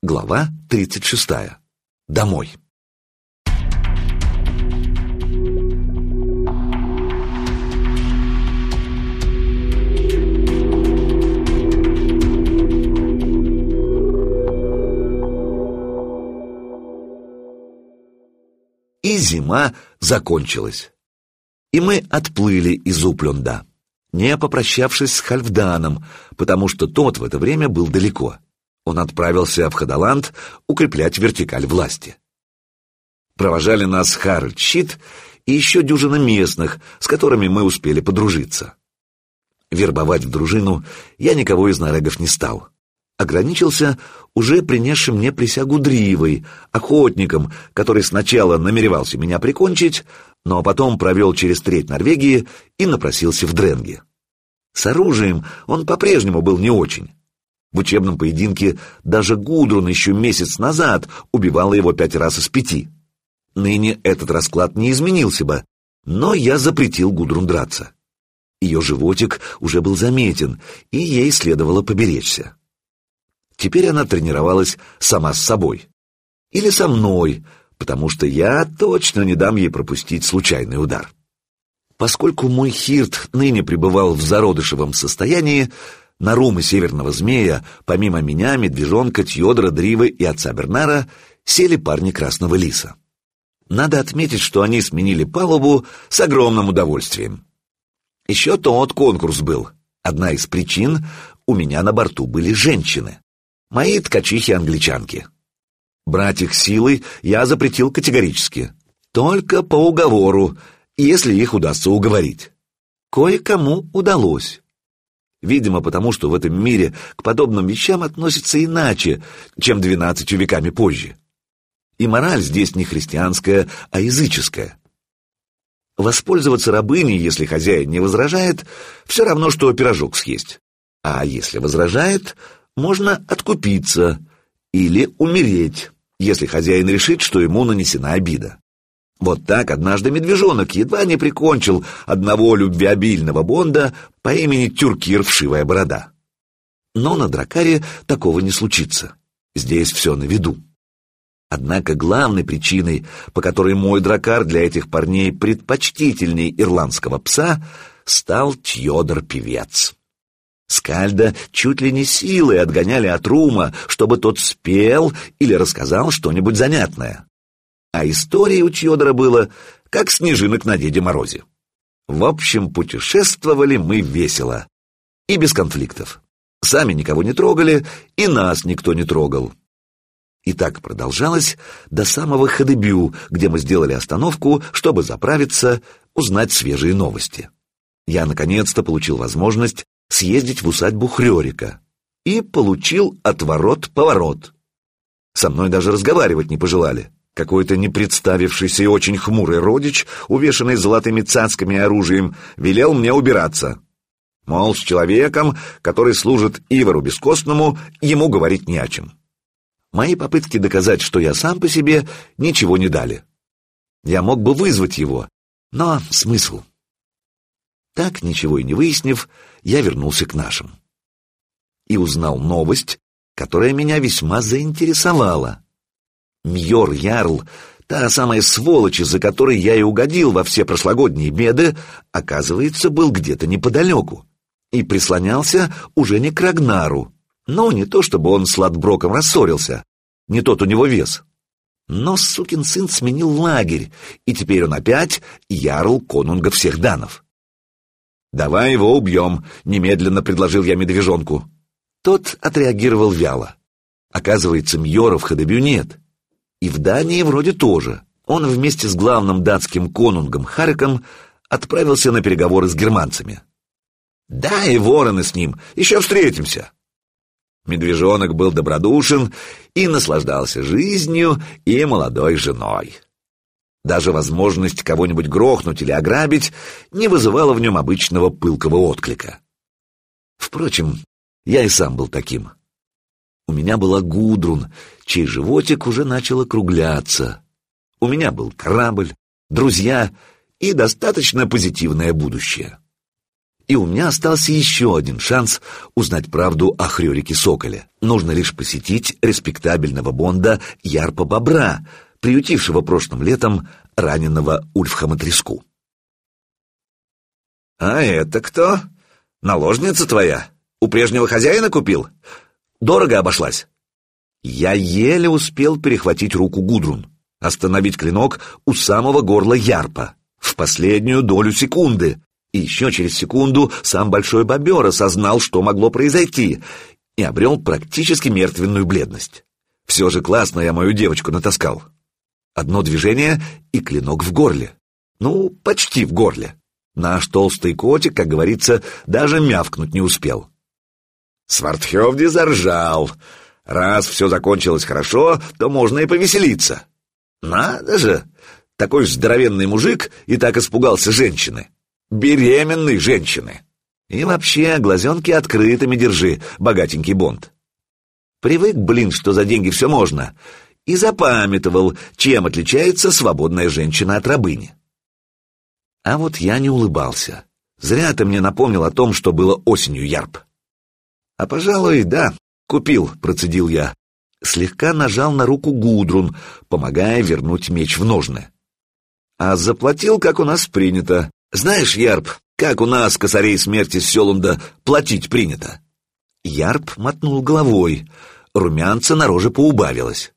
Глава 36. Домой. И зима закончилась. И мы отплыли из Уплюнда, не попрощавшись с Хальфданом, потому что тот в это время был далеко. Он отправился в Ходоланд укреплять вертикаль власти. Провожали нас Харальд Щит и еще дюжина местных, с которыми мы успели подружиться. Вербовать в дружину я никого из нарегов не стал. Ограничился уже принесшим мне присягу Дривой, охотником, который сначала намеревался меня прикончить, но потом провел через треть Норвегии и напросился в Дренге. С оружием он по-прежнему был не очень. В учебном поединке даже Гудрун еще месяц назад убивала его пять раз из пяти. Ныне этот расклад не изменился бы, но я запретил Гудрун драться. Ее животик уже был заметен, и ей следовало поберечься. Теперь она тренировалась сама с собой. Или со мной, потому что я точно не дам ей пропустить случайный удар. Поскольку мой хирт ныне пребывал в зародышевом состоянии, на румы северного змея, помимо меня, медвежонка, Тьодора, Дривы и отца Бернара, сели парни Красного Лиса. Надо отметить, что они сменили палубу с огромным удовольствием. Еще тот конкурс был. Одна из причин — у меня на борту были женщины. Мои ткачихи-англичанки. Брать их силой я запретил категорически. Только по уговору, если их удастся уговорить. Кое-кому удалось. Видимо, потому что в этом мире к подобным вещам относятся иначе, чем двенадцатью веками позже. И мораль здесь не христианская, а языческая. Воспользоваться рабыней, если хозяин не возражает, все равно, что пирожок съесть. А если возражает, можно откупиться или умереть, если хозяин решит, что ему нанесена обида. Вот так однажды медвежонок едва не прикончил одного любвеобильного Бонда по имени Тюркир Вшивая Борода. Но на Дракаре такого не случится. Здесь все на виду. Однако главной причиной, по которой мой дракар для этих парней предпочтительней ирландского пса, стал Тьодор-певец. Скальда чуть ли не силой отгоняли от Рума, чтобы тот спел или рассказал что-нибудь занятное. А истории у Чьодора было, как снежинок на Деде Морозе. В общем, путешествовали мы весело. И без конфликтов. Сами никого не трогали, и нас никто не трогал. И так продолжалось до самого Хадебю, где мы сделали остановку, чтобы заправиться, узнать свежие новости. Я наконец-то получил возможность съездить в усадьбу Хрёрика и получил отворот-поворот. Со мной даже разговаривать не пожелали. Какой-то непредставившийся и очень хмурый родич, увешанный золотыми цацками и оружием, велел мне убираться. Мол, с человеком, который служит Ивару Бескостному, ему говорить не о чем. Мои попытки доказать, что я сам по себе, ничего не дали. Я мог бы вызвать его, но смысл? Так, ничего и не выяснив, я вернулся к нашим. И узнал новость, которая меня весьма заинтересовала. Мьор Ярл, та самая сволочь, из-за которой я и угодил во все прошлогодние беды, оказывается, был где-то неподалеку. И прислонялся уже не к Рагнару. Ну, не то чтобы он с Ладброком рассорился, не тот у него вес. Но сукин сын сменил лагерь, и теперь он опять ярл конунга всех данов. «Давай его убьем», — немедленно предложил я медвежонку. Тот отреагировал вяло. Оказывается, Мьора в Хадебю нет. И в Дании вроде тоже. Он вместе с главным датским конунгом Хариком отправился на переговоры с германцами. Да, и вороны с ним, еще встретимся. Медвежонок был добродушен и наслаждался жизнью и молодой женой. Даже возможность кого-нибудь грохнуть или ограбить не вызывала в нем обычного пылкого отклика. Впрочем, я и сам был таким. У меня была Гудрун, чей животик уже начал округляться. У меня был корабль, друзья и достаточно позитивное будущее. и у меня остался еще один шанс узнать правду о Хрёрике Соколе. Нужно лишь посетить респектабельного Бонда Ярпа Бобра, приютившего прошлым летом раненого Ульфхама Треску. «А это кто? Наложница твоя? У прежнего хозяина купил? Дорого обошлась?» Я еле успел перехватить руку Гудрун, остановить клинок у самого горла Ярпа, в последнюю долю секунды, и еще через секунду сам Большой Бобер осознал, что могло произойти, и обрел практически мертвенную бледность. Все же классно я мою девочку натаскал. Одно движение — и клинок в горле. Ну, почти в горле. Наш толстый котик, как говорится, даже мявкнуть не успел. Свартхевди заржал. Раз все закончилось хорошо, то можно и повеселиться. Надо же! Такой здоровенный мужик и так испугался женщины беременной женщины. И вообще, глазенки открытыми держи, богатенький Бонд. Привык, блин, что за деньги все можно, и запамятовал, чем отличается свободная женщина от рабыни. А вот я не улыбался. Зря ты мне напомнил о том, что было осенью Ярб. А, пожалуй, да, купил, процедил я. Слегка нажал на руку Гудрун, помогая вернуть меч в ножны. А заплатил, как у нас принято, знаешь, Ярб, как у нас, косарей смерти Селунда, платить принято?» Ярб мотнул головой. Румянца на роже поубавилось.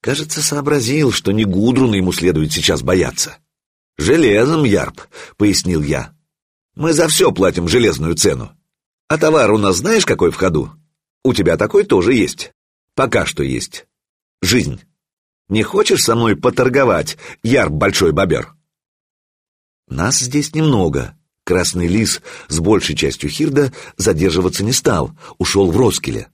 Кажется, сообразил, что не Гудруна ему следует сейчас бояться. «Железом, Ярб», — пояснил я. «Мы за все платим железную цену. А товар у нас знаешь, какой в ходу? У тебя такой тоже есть. Пока что есть. Жизнь. Не хочешь со мной поторговать, Ярб Большой Бобер?» Нас здесь немного. Красный лис с большей частью Хирда задерживаться не стал, ушел в Роскеле.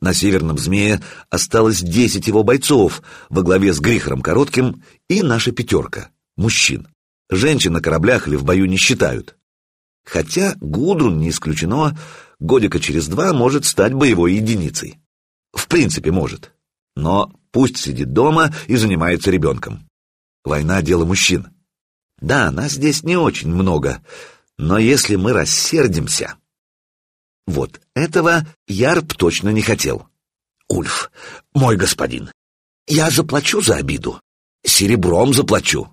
На северном змее осталось десять его бойцов во главе с Грихором Коротким и наша пятерка, мужчин. Женщин на кораблях или в бою не считают. Хотя Гудрун, не исключено, годика через два может стать боевой единицей. В принципе, может. Но пусть сидит дома и занимается ребенком. Война — дело мужчин. Да, нас здесь не очень много, но если мы рассердимся... Вот этого Ярб точно не хотел. Ульф, мой господин, я заплачу за обиду. Серебром заплачу.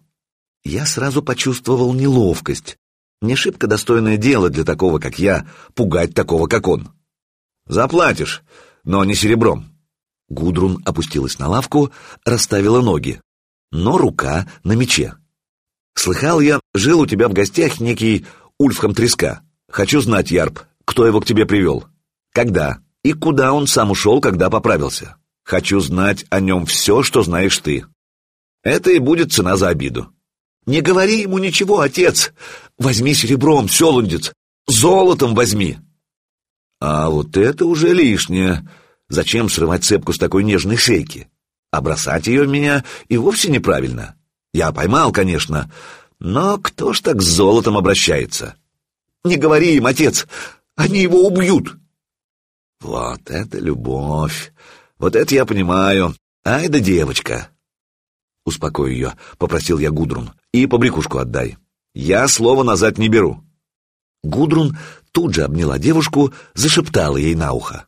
Я сразу почувствовал неловкость. Не шибко достойное дело для такого, как я, пугать такого, как он. Заплатишь, но не серебром. Гудрун опустилась на лавку, расставила ноги, но рука на мече. Слыхал я, жил у тебя в гостях некий Ульфхам Треска. Хочу знать, Ярб, кто его к тебе привел? Когда? И куда он сам ушел, когда поправился? Хочу знать о нем все, что знаешь ты. Это и будет цена за обиду. Не говори ему ничего, отец. Возьми серебром, селундец. Золотом возьми. А вот это уже лишнее. Зачем срывать цепку с такой нежной шейки? А бросать ее в меня и вовсе неправильно. Я поймал, конечно, но кто ж так с золотом обращается? Не говори им, отец, они его убьют. Вот это любовь, вот это я понимаю. Ай да девочка. Успокой ее, попросил я Гудрун, и побрякушку отдай. Я слово назад не беру. Гудрун тут же обняла девушку, зашептала ей на ухо.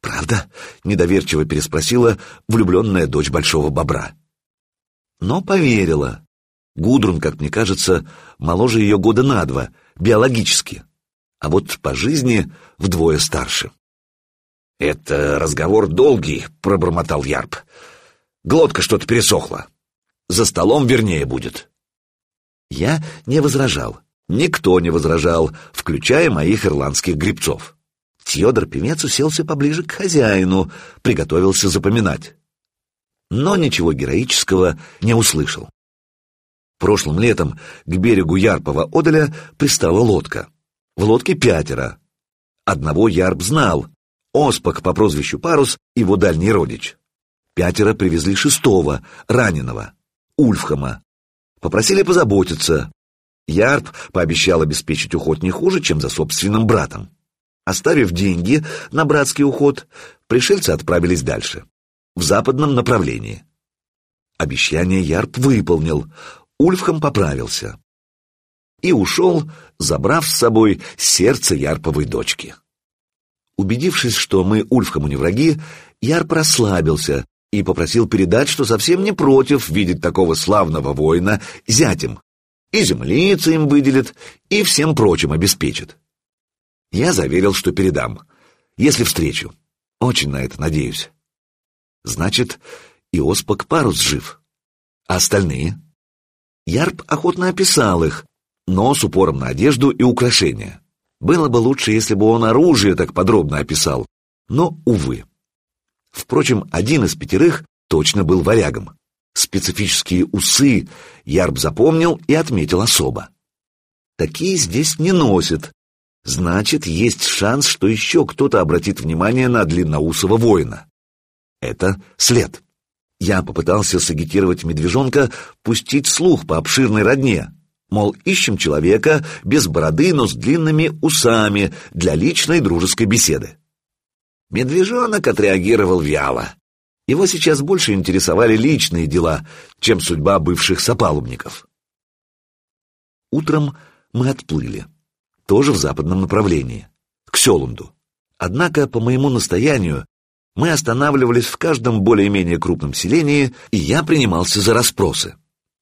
«Правда?» — недоверчиво переспросила влюбленная дочь большого бобра но поверила. Гудрун, как мне кажется, моложе ее года на два, биологически, а вот по жизни вдвое старше. «Это разговор долгий», — пробормотал Ярб. «Глотка что-то пересохла. За столом вернее будет». Я не возражал. Никто не возражал, включая моих ирландских грибцов. Тьодор Певец уселся поближе к хозяину, приготовился запоминать но ничего героического не услышал. Прошлым летом к берегу Ярпова Одаля пристала лодка. В лодке пятеро. Одного Ярб знал. Оспак по прозвищу Парус, его дальний родич. Пятеро привезли шестого, раненого, Ульфхама. Попросили позаботиться. Ярб пообещал обеспечить уход не хуже, чем за собственным братом. Оставив деньги на братский уход, пришельцы отправились дальше в западном направлении. Обещание Ярп выполнил, Ульфхам поправился. и ушел, забрав с собой сердце Ярповой дочки. Убедившись, что мы Ульфхаму не враги, Ярп расслабился и попросил передать, что совсем не против видеть такого славного воина зятем, и землицы им выделит, и всем прочим обеспечит. Я заверил, что передам, если встречу. Очень на это надеюсь. Значит, и Оспок Парус жив. А остальные? Ярп охотно описал их, но с упором на одежду и украшения. Было бы лучше, если бы он оружие так подробно описал, но, увы. Впрочем, один из пятерых точно был варягом. Специфические усы Ярб запомнил и отметил особо. Такие здесь не носят. Значит, есть шанс, что еще кто-то обратит внимание на длинноусого воина. Это след. Я попытался сагитировать медвежонка пустить слух по обширной родне. Мол, ищем человека без бороды, но с длинными усами для личной дружеской беседы. Медвежонок отреагировал вяло. Его сейчас больше интересовали личные дела, чем судьба бывших сопалубников. Утром мы отплыли, тоже в западном направлении, к Селунду. Однако, по моему настоянию, мы останавливались в каждом более-менее крупном селении, и я принимался за расспросы.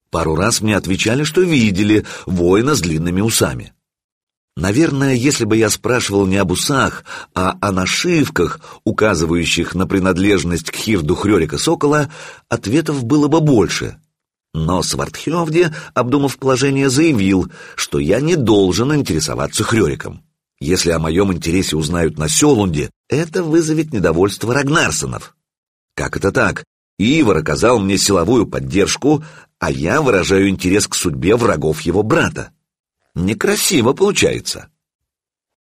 Пару раз мне отвечали, что видели воина с длинными усами. Наверное, если бы я спрашивал не об усах, а о нашивках, указывающих на принадлежность к хирду Хрёрика Сокола, ответов было бы больше. Но Свардхёвде, обдумав положение, заявил, что я не должен интересоваться Хрёриком. Если о моем интересе узнают на Селунде, это вызовет недовольство Рагнарсонов. Как это так? Ивар оказал мне силовую поддержку, а я выражаю интерес к судьбе врагов его брата. Некрасиво получается.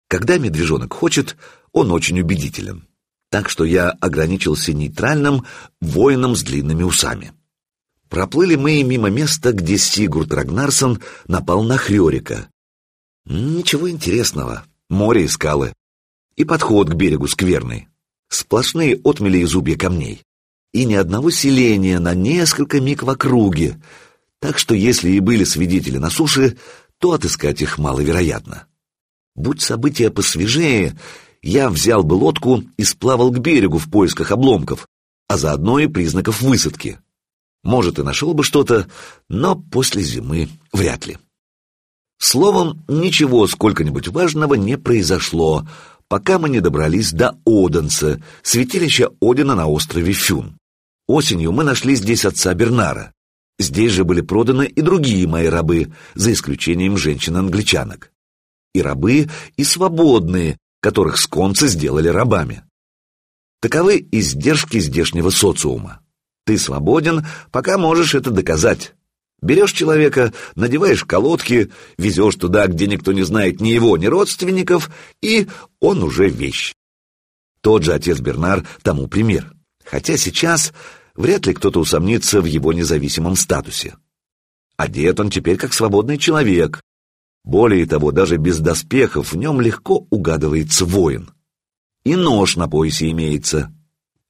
Когда медвежонок хочет, он очень убедителен. Так что я ограничился нейтральным воином с длинными усами. Проплыли мы мимо места, где Сигурд Рагнарсон напал на Хрёрика. Ничего интересного море и скалы. И подход к берегу скверный. Сплошные отмели и зубья камней. И ни одного селения на несколько миг в округе. Так что если и были свидетели на суше, то отыскать их маловероятно. Будь события посвежее, я взял бы лодку и сплавал к берегу в поисках обломков, а заодно и признаков высадки. Может, и нашел бы что-то, но после зимы вряд ли. Словом, ничего сколько-нибудь важного не произошло, пока мы не добрались до Оденса, святилища Одина на острове Фюн. Осенью мы нашли здесь отца Бернара. Здесь же были проданы и другие мои рабы, за исключением женщин-англичанок. И рабы, и свободные, которых сконцы сделали рабами. Таковы издержки здешнего социума. Ты свободен, пока можешь это доказать. Берешь человека, надеваешь колодки, везешь туда, где никто не знает ни его, ни родственников, и он уже вещь. Тот же отец Бернар тому пример. Хотя сейчас вряд ли кто-то усомнится в его независимом статусе. Одет он теперь как свободный человек. Более того, даже без доспехов в нем легко угадывается воин. И нож на поясе имеется.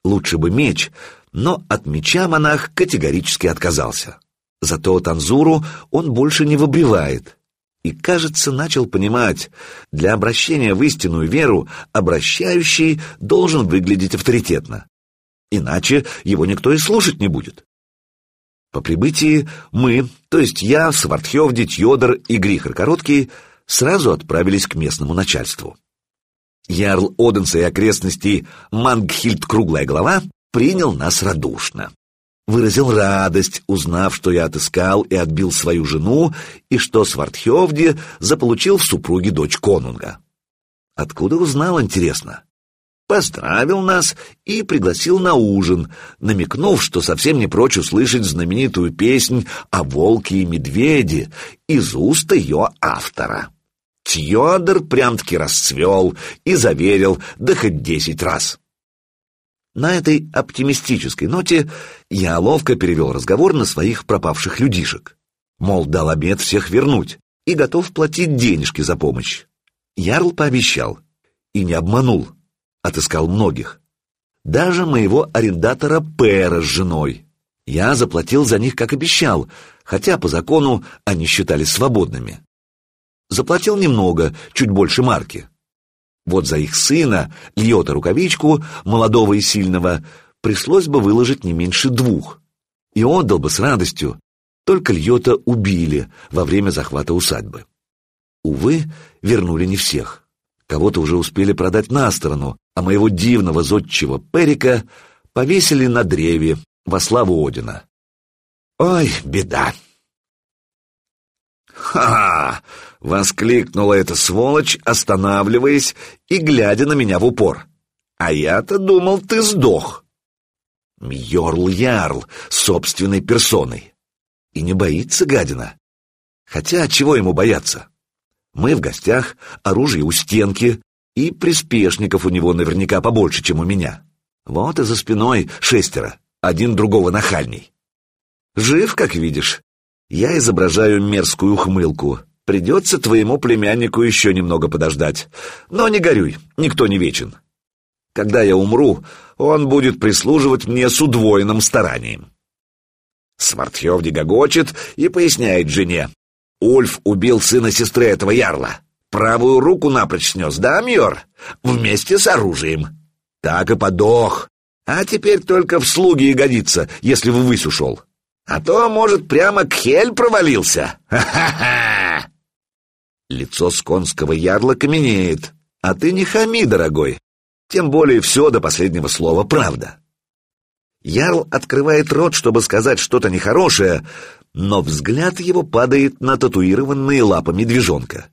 Лучше бы меч, но от меча монах категорически отказался. Зато Танзуру он больше не выбривает. И, кажется, начал понимать, для обращения в истинную веру обращающий должен выглядеть авторитетно. Иначе его никто и слушать не будет. По прибытии мы, то есть я, Свардхевди, Тьодор и Грихар Короткий, сразу отправились к местному начальству. Ярл Оденса и окрестностей Мангхильд Круглая Голова принял нас радушно выразил радость, узнав, что я отыскал и отбил свою жену, и что Свардхевди заполучил в супруге дочь конунга. Откуда узнал, интересно? Поздравил нас и пригласил на ужин, намекнув, что совсем не прочь услышать знаменитую песнь о волке и медведе из уст ее автора. Тьодор прям-таки расцвел и заверил, да хоть десять раз. На этой оптимистической ноте я ловко перевел разговор на своих пропавших людишек. Мол, дал обед всех вернуть и готов платить денежки за помощь. Ярл пообещал и не обманул, отыскал многих. Даже моего арендатора Пэра с женой. Я заплатил за них, как обещал, хотя по закону они считались свободными. Заплатил немного, чуть больше марки. Вот за их сына, Льота Рукавичку, молодого и сильного, пришлось бы выложить не меньше двух. И отдал бы с радостью, только Льота убили во время захвата усадьбы. Увы, вернули не всех. Кого-то уже успели продать на сторону, а моего дивного зодчего Перика повесили на древе во славу Одина. Ой, беда! «Ха!» — воскликнула эта сволочь, останавливаясь и глядя на меня в упор. «А я-то думал, ты сдох!» Мьорл Ярл собственной персоной. И не боится гадина. Хотя чего ему бояться? Мы в гостях, оружие у стенки, и приспешников у него наверняка побольше, чем у меня. Вот и за спиной шестеро, один другого нахальней. Жив, как видишь. Я изображаю мерзкую ухмылку. Придется твоему племяннику еще немного подождать. Но не горюй, никто не вечен. Когда я умру, он будет прислуживать мне с удвоенным старанием. Свартхевди гогочет и поясняет жене. Ульф убил сына сестры этого ярла. Правую руку напрочь снес, да, Мьор? Вместе с оружием. Так и подох. А теперь только в слуги и годится, если ввысь ушел. А то, может, прямо к Хель провалился. Ха-ха-ха! Лицо сконского ярла каменеет. А ты не хами, дорогой. Тем более все до последнего слова правда. Ярл открывает рот, чтобы сказать что-то нехорошее, но взгляд его падает на татуированные лапы медвежонка.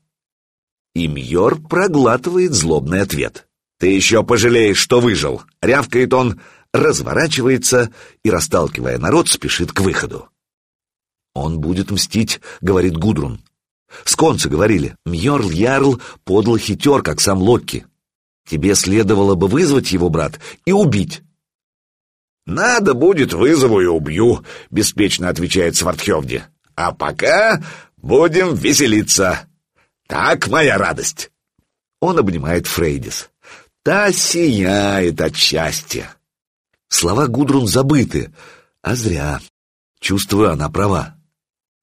И Мьор проглатывает злобный ответ. «Ты еще пожалеешь, что выжил!» — рявкает он, разворачивается и, расталкивая народ, спешит к выходу. «Он будет мстить», — говорит Гудрун. Сконцы говорили, Мьорл Ярл подло хитер, как сам Локки. Тебе следовало бы вызвать его, брат, и убить. «Надо будет, вызову и убью», — беспечно отвечает Свартхевди. «А пока будем веселиться. Так моя радость». Он обнимает Фрейдис. Та сияет от счастья. Слова Гудрун забыты, а зря. Чувствую, она права.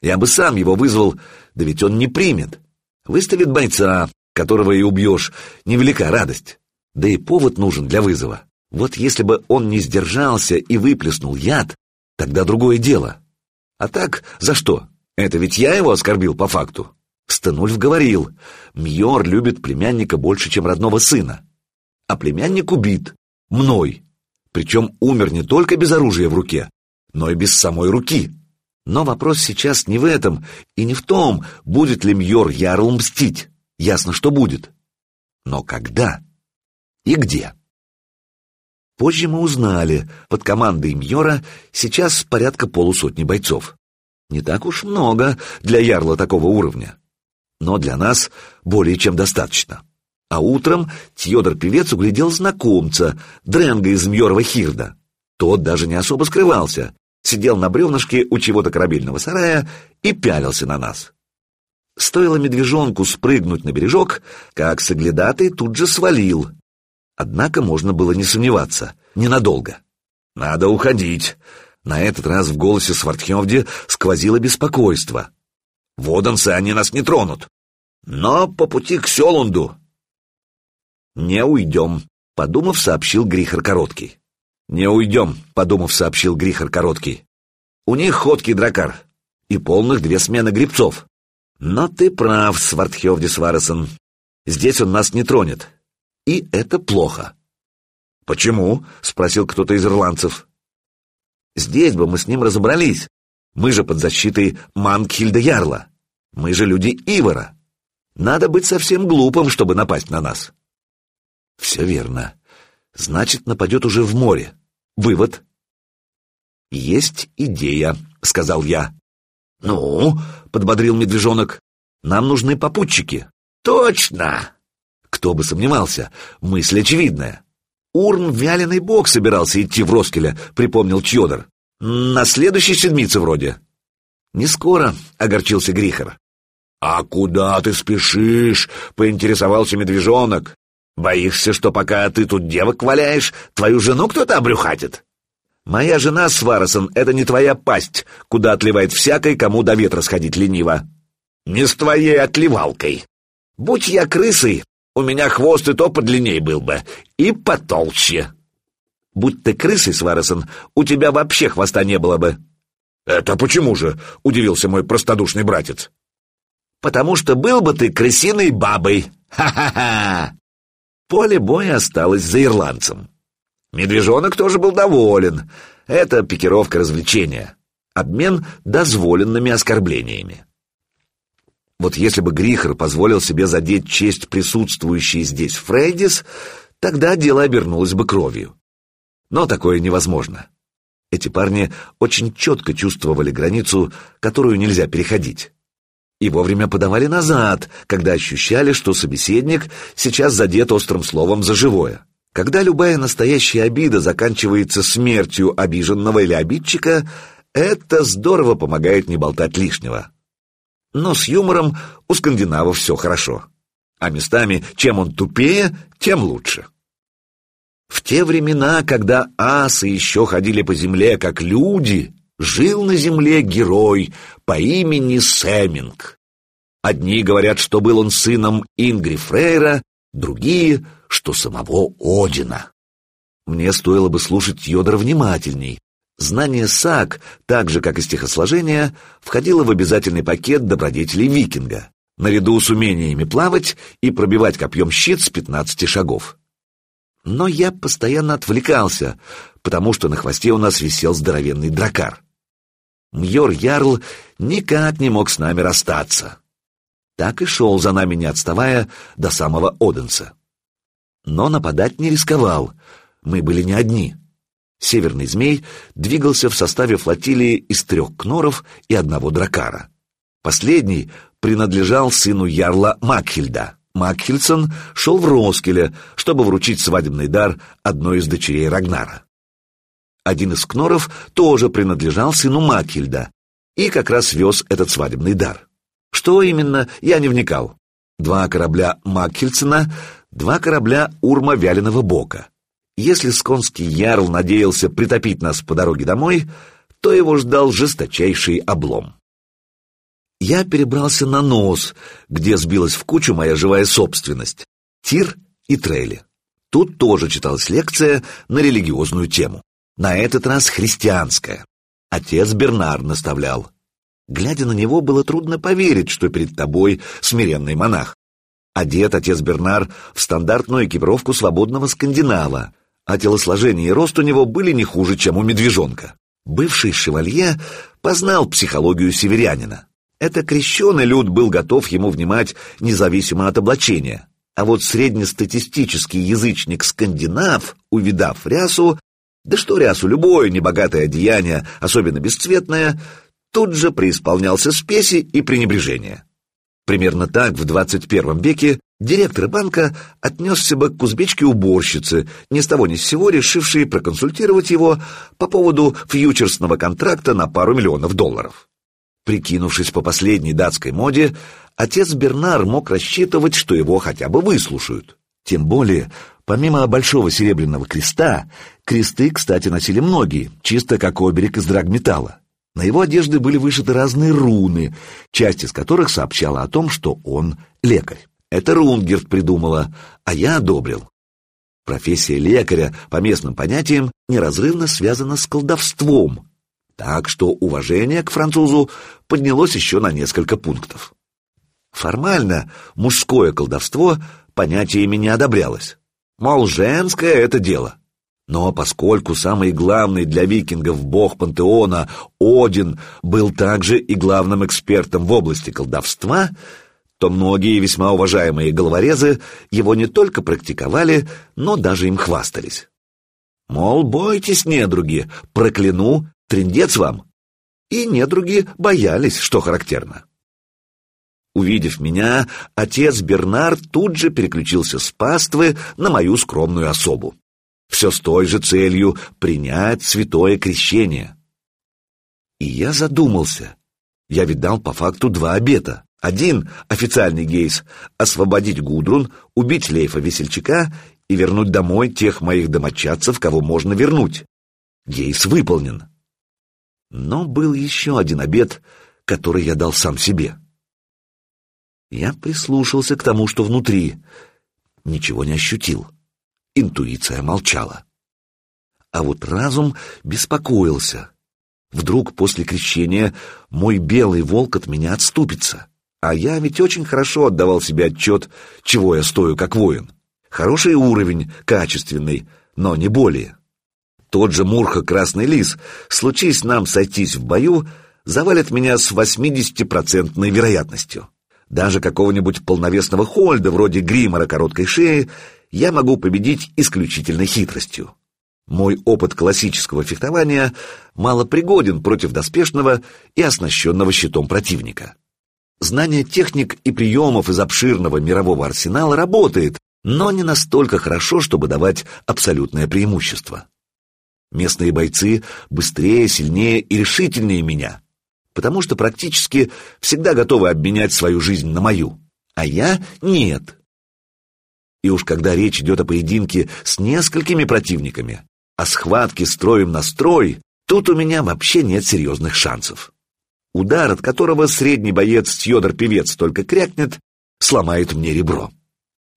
Я бы сам его вызвал, да ведь он не примет. Выставит бойца, которого и убьешь, невелика радость. Да и повод нужен для вызова. Вот если бы он не сдержался и выплеснул яд, тогда другое дело. А так, за что? Это ведь я его оскорбил по факту. Стенульф говорил, Мьор любит племянника больше, чем родного сына. А племянник убит. Мной. Причем умер не только без оружия в руке, но и без самой руки. Но вопрос сейчас не в этом и не в том, будет ли Мьор Ярл мстить. Ясно, что будет. Но когда и где? Позже мы узнали, под командой Мьора сейчас порядка полусотни бойцов. Не так уж много для ярла такого уровня. Но для нас более чем достаточно. А утром Тьодор-певец углядел знакомца, Дренга из Мьорова Хирда. Тот даже не особо скрывался, сидел на бревнышке у чего-то корабельного сарая и пялился на нас. Стоило медвежонку спрыгнуть на бережок, как соглядатый тут же свалил, Однако можно было не сомневаться. Ненадолго. «Надо уходить». На этот раз в голосе Свартхевди сквозило беспокойство. «Водонцы, они нас не тронут. Но по пути к Селунду...» «Не уйдем», — подумав, сообщил Грихар Короткий. «Не уйдем», — подумав, сообщил Грихар Короткий. «У них ходкий дракар и полных две смены грибцов. Но ты прав, Свартхевди Сваресон. Здесь он нас не тронет и это плохо. «Почему?» — спросил кто-то из ирландцев. «Здесь бы мы с ним разобрались. Мы же под защитой Мангхильда Ярла. Мы же люди Ивара. Надо быть совсем глупым, чтобы напасть на нас». «Все верно. Значит, нападет уже в море. Вывод?» «Есть идея», — сказал я. «Ну?» — подбодрил медвежонок. «Нам нужны попутчики». «Точно!» Кто бы сомневался, мысль очевидная. Урн в вяленый бог собирался идти в Роскеля, припомнил Чьодор. На следующей седмице вроде. Не скоро, огорчился Грихар. А куда ты спешишь? поинтересовался медвежонок. Боишься, что пока ты тут девок валяешь, твою жену кто-то обрюхатит? Моя жена, Сваросон, это не твоя пасть, куда отливает всякой, кому до ветра сходить лениво. не с твоей отливалкой. Будь я крысой, у меня хвост и то подлинней был бы, и потолще. Будь ты крысой, Сваресон, у тебя вообще хвоста не было бы. Это почему же? — удивился мой простодушный братец. Потому что был бы ты крысиной бабой. Ха-ха-ха! Поле боя осталось за ирландцем. Медвежонок тоже был доволен. Это пикировка развлечения. Обмен дозволенными оскорблениями. Вот если бы Грихер позволил себе задеть честь присутствующей здесь Фрейдис, тогда дело обернулось бы кровью. Но такое невозможно. Эти парни очень четко чувствовали границу, которую нельзя переходить. И вовремя подавали назад, когда ощущали, что собеседник сейчас задет острым словом за живое. Когда любая настоящая обида заканчивается смертью обиженного или обидчика, это здорово помогает не болтать лишнего. Но с юмором у скандинавов все хорошо. А местами, чем он тупее, тем лучше. В те времена, когда асы еще ходили по земле как люди, жил на земле герой по имени Сэминг. Одни говорят, что был он сыном Ингри Фрейра, другие, что самого Одина. Мне стоило бы слушать Йодора внимательней, Знание САК, так же как и стихосложение, входило в обязательный пакет добродетелей викинга, наряду с умениями плавать и пробивать копьем щит с 15 шагов. Но я постоянно отвлекался, потому что на хвосте у нас висел здоровенный дракар. Мьор Ярл никак не мог с нами расстаться. Так и шел за нами, не отставая, до самого Оденса. Но нападать не рисковал, мы были не одни — Северный змей двигался в составе флотилии из трех кноров и одного дракара. Последний принадлежал сыну ярла Макхильда. Макхильсон шел в Роскеле, чтобы вручить свадебный дар одной из дочерей Рагнара. Один из кноров тоже принадлежал сыну Макхильда и как раз вез этот свадебный дар. Что именно, я не вникал. Два корабля Макхильсона, два корабля Урма Вяленого Бока. Если сконский ярл надеялся притопить нас по дороге домой, то его ждал жесточайший облом. Я перебрался на нос, где сбилась в кучу моя живая собственность — тир и трейли. Тут тоже читалась лекция на религиозную тему. На этот раз христианская. Отец Бернар наставлял. Глядя на него, было трудно поверить, что перед тобой смиренный монах. Одет отец Бернар в стандартную экипировку свободного скандинава, а телосложение и рост у него были не хуже, чем у медвежонка. Бывший шевалье познал психологию северянина. Это крещеный люд был готов ему внимать независимо от облачения. А вот среднестатистический язычник-скандинав, увидав рясу, да что рясу, любое небогатое одеяние, особенно бесцветное, тут же преисполнялся спеси и пренебрежения. Примерно так в 21 веке Директор банка отнесся бы к узбечке-уборщице, ни с того ни с сего решившей проконсультировать его по поводу фьючерсного контракта на пару миллионов долларов. Прикинувшись по последней датской моде, отец Бернар мог рассчитывать, что его хотя бы выслушают. Тем более, помимо большого серебряного креста, кресты, кстати, носили многие, чисто как оберег из драгметалла. На его одежде были вышиты разные руны, часть из которых сообщала о том, что он лекарь. Это Рунгерт придумала, а я одобрил. Профессия лекаря, по местным понятиям, неразрывно связана с колдовством, так что уважение к французу поднялось еще на несколько пунктов. Формально мужское колдовство понятиями не одобрялось. Мол, женское — это дело. Но поскольку самый главный для викингов бог пантеона, Один, был также и главным экспертом в области колдовства, то многие весьма уважаемые головорезы его не только практиковали, но даже им хвастались. Мол, бойтесь, недруги, прокляну, трендец вам. И недруги боялись, что характерно. Увидев меня, отец Бернар тут же переключился с паствы на мою скромную особу. Все с той же целью — принять святое крещение. И я задумался. Я ведь дал по факту два обета. Один — официальный гейс — освободить Гудрун, убить Лейфа Весельчака и вернуть домой тех моих домочадцев, кого можно вернуть. Гейс выполнен. Но был еще один обет, который я дал сам себе. Я прислушался к тому, что внутри. Ничего не ощутил. Интуиция молчала. А вот разум беспокоился. Вдруг после крещения мой белый волк от меня отступится. А я ведь очень хорошо отдавал себе отчет, чего я стою как воин. Хороший уровень, качественный, но не более. Тот же Мурха Красный Лис, случись нам сойтись в бою, завалит меня с 80% вероятностью. Даже какого-нибудь полновесного Хольда, вроде Гримора короткой шеи, я могу победить исключительно хитростью. Мой опыт классического фехтования мало пригоден против доспешного и оснащенного щитом противника. Знание техник и приемов из обширного мирового арсенала работает, но не настолько хорошо, чтобы давать абсолютное преимущество. Местные бойцы быстрее, сильнее и решительнее меня, потому что практически всегда готовы обменять свою жизнь на мою, а я нет. И уж когда речь идет о поединке с несколькими противниками, о схватке строем на строй, тут у меня вообще нет серьезных шансов. Удар, от которого средний боец Тьодор Певец только крякнет, сломает мне ребро.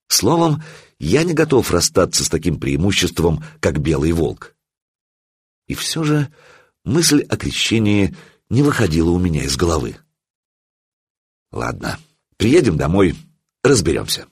Словом, я не готов расстаться с таким преимуществом, как белый волк. И все же мысль о крещении не выходила у меня из головы. Ладно, приедем домой, разберемся.